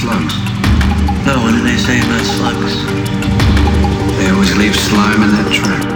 slugs. No, what do they say about slugs? They always leave slime in their track.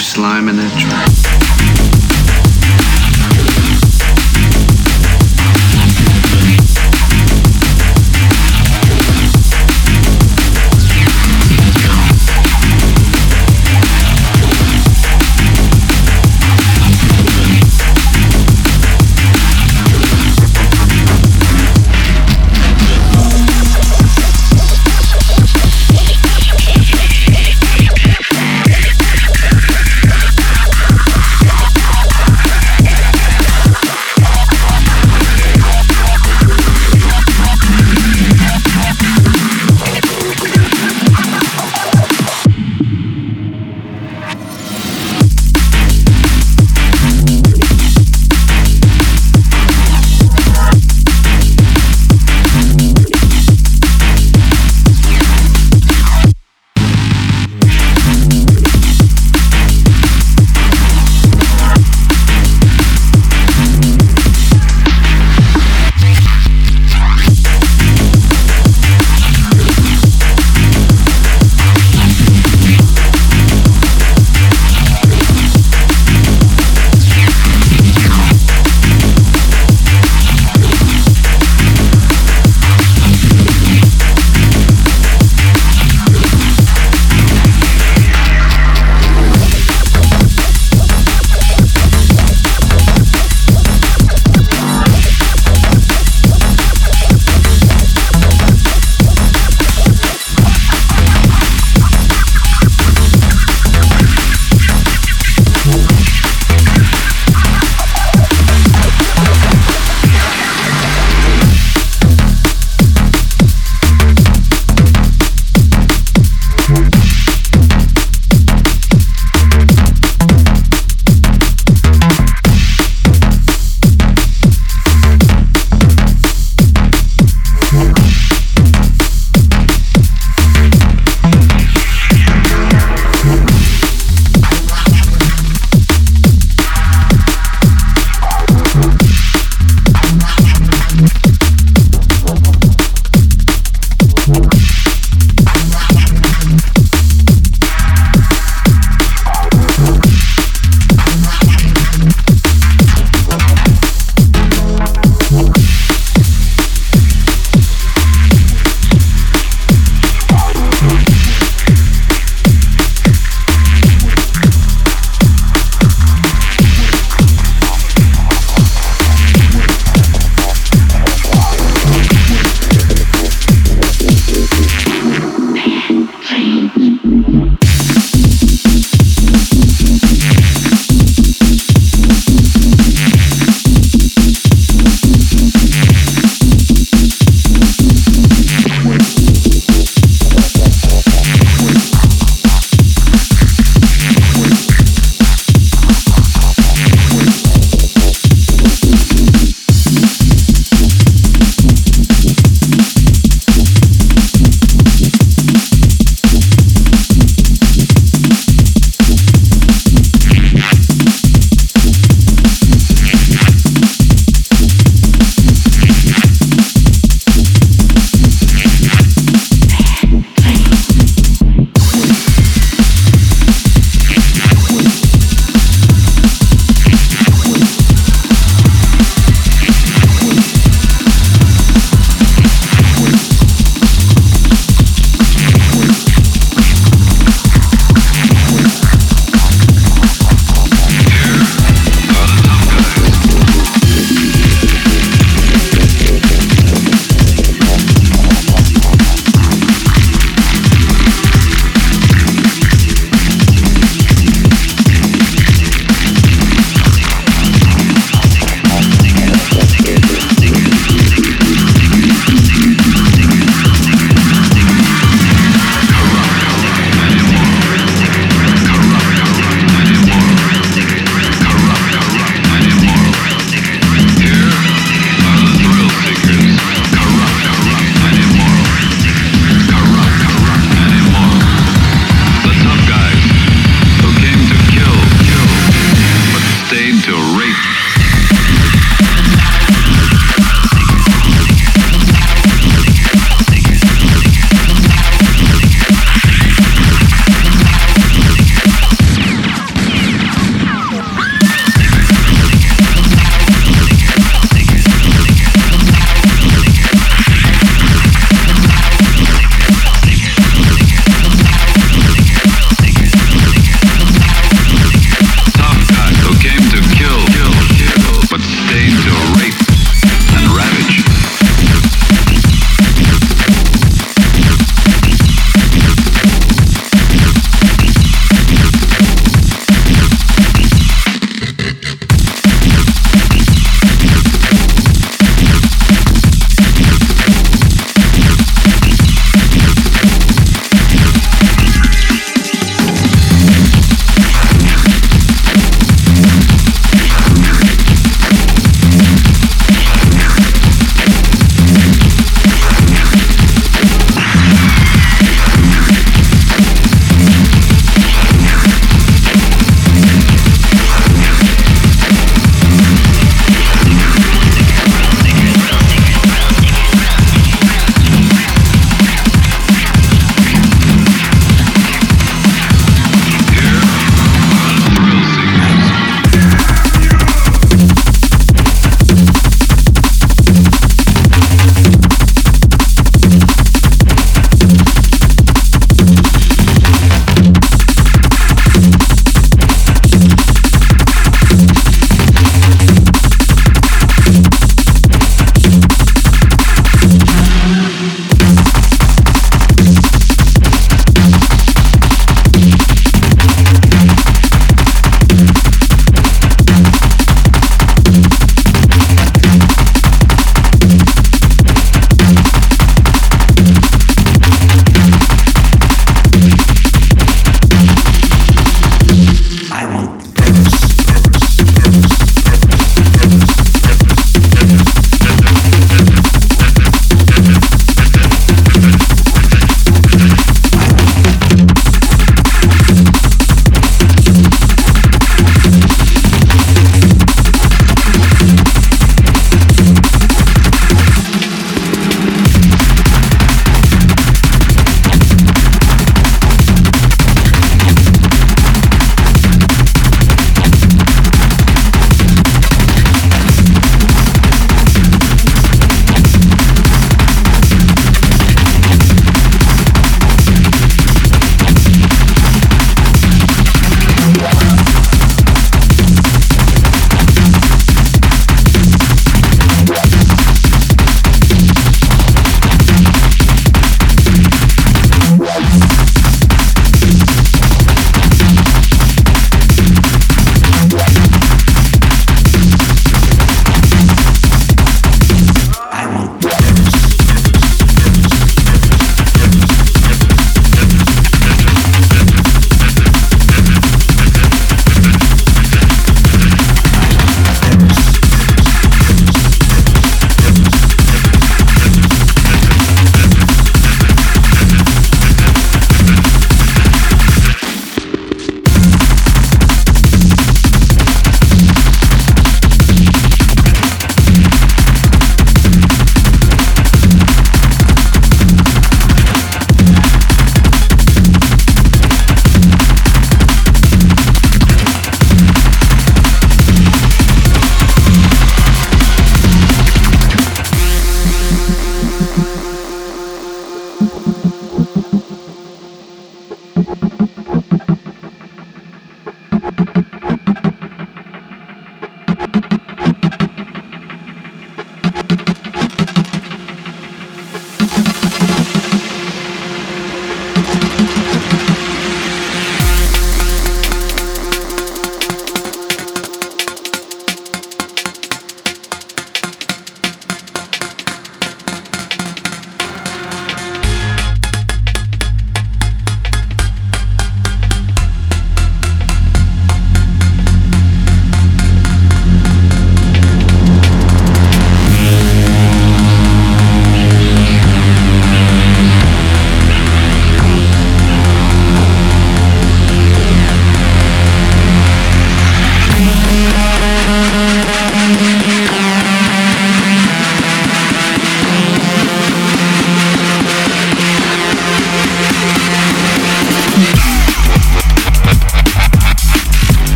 slime in their tracks.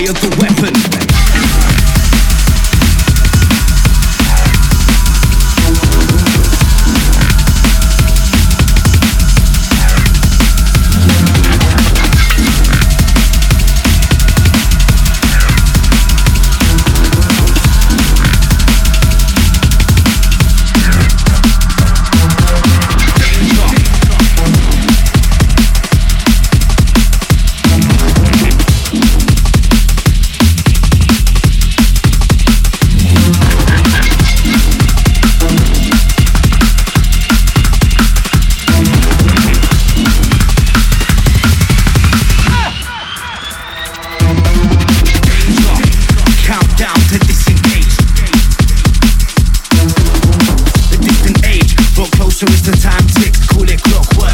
acquire the weapon. So it's the time ticks, call it clockwork.